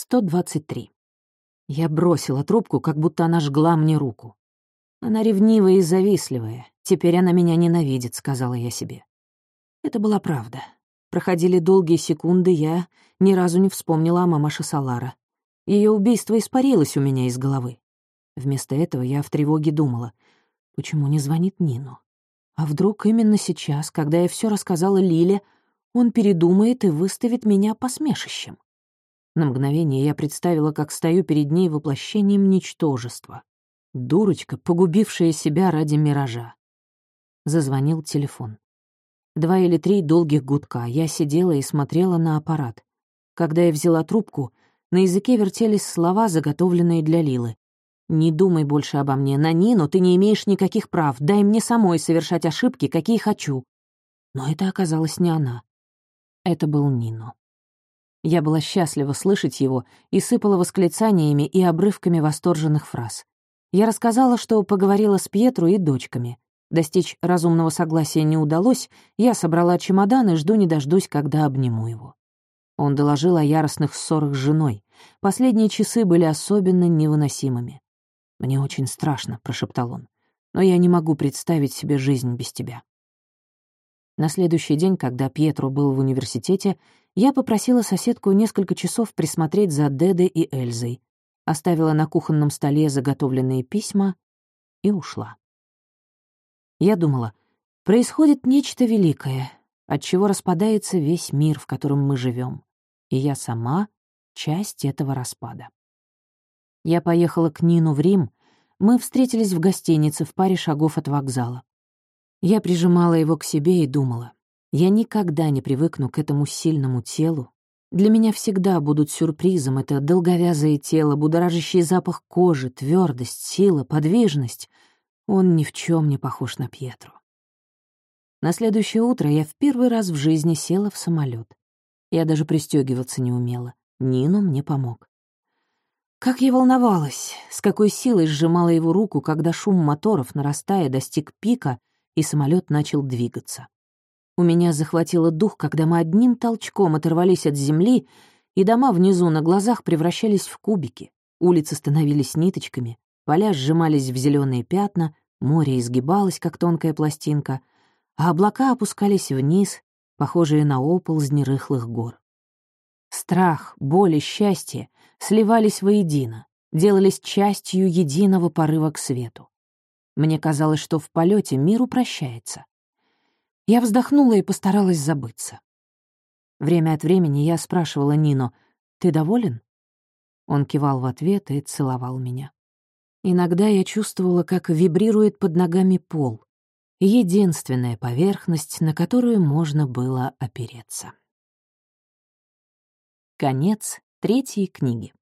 123. Я бросила трубку, как будто она жгла мне руку. Она ревнивая и завистливая. Теперь она меня ненавидит, сказала я себе. Это была правда. Проходили долгие секунды, я ни разу не вспомнила о мамаше Салара. Ее убийство испарилось у меня из головы. Вместо этого я в тревоге думала, почему не звонит Нину? А вдруг именно сейчас, когда я все рассказала Лиле, он передумает и выставит меня посмешищем? На мгновение я представила, как стою перед ней воплощением ничтожества. Дурочка, погубившая себя ради миража. Зазвонил телефон. Два или три долгих гудка. Я сидела и смотрела на аппарат. Когда я взяла трубку, на языке вертелись слова, заготовленные для Лилы. «Не думай больше обо мне. На Нину ты не имеешь никаких прав. Дай мне самой совершать ошибки, какие хочу». Но это оказалось не она. Это был Нино. Я была счастлива слышать его и сыпала восклицаниями и обрывками восторженных фраз. Я рассказала, что поговорила с Пьетру и дочками. Достичь разумного согласия не удалось, я собрала чемодан и жду не дождусь, когда обниму его. Он доложил о яростных ссорах с женой. Последние часы были особенно невыносимыми. «Мне очень страшно», — прошептал он, «но я не могу представить себе жизнь без тебя». На следующий день, когда Пьетро был в университете, я попросила соседку несколько часов присмотреть за Дедой и Эльзой, оставила на кухонном столе заготовленные письма и ушла. Я думала, происходит нечто великое, от чего распадается весь мир, в котором мы живем, и я сама — часть этого распада. Я поехала к Нину в Рим. Мы встретились в гостинице в паре шагов от вокзала. Я прижимала его к себе и думала, я никогда не привыкну к этому сильному телу. Для меня всегда будут сюрпризом это долговязое тело, будоражащий запах кожи, твердость, сила, подвижность. Он ни в чем не похож на Пьетру. На следующее утро я в первый раз в жизни села в самолет. Я даже пристегиваться не умела. Нину мне помог. Как я волновалась, с какой силой сжимала его руку, когда шум моторов, нарастая, достиг пика, и самолет начал двигаться. У меня захватило дух, когда мы одним толчком оторвались от земли, и дома внизу на глазах превращались в кубики, улицы становились ниточками, поля сжимались в зеленые пятна, море изгибалось, как тонкая пластинка, а облака опускались вниз, похожие на оползни рыхлых гор. Страх, боль и счастье сливались воедино, делались частью единого порыва к свету. Мне казалось, что в полете мир упрощается. Я вздохнула и постаралась забыться. Время от времени я спрашивала Нино, «Ты доволен?» Он кивал в ответ и целовал меня. Иногда я чувствовала, как вибрирует под ногами пол, единственная поверхность, на которую можно было опереться. Конец третьей книги.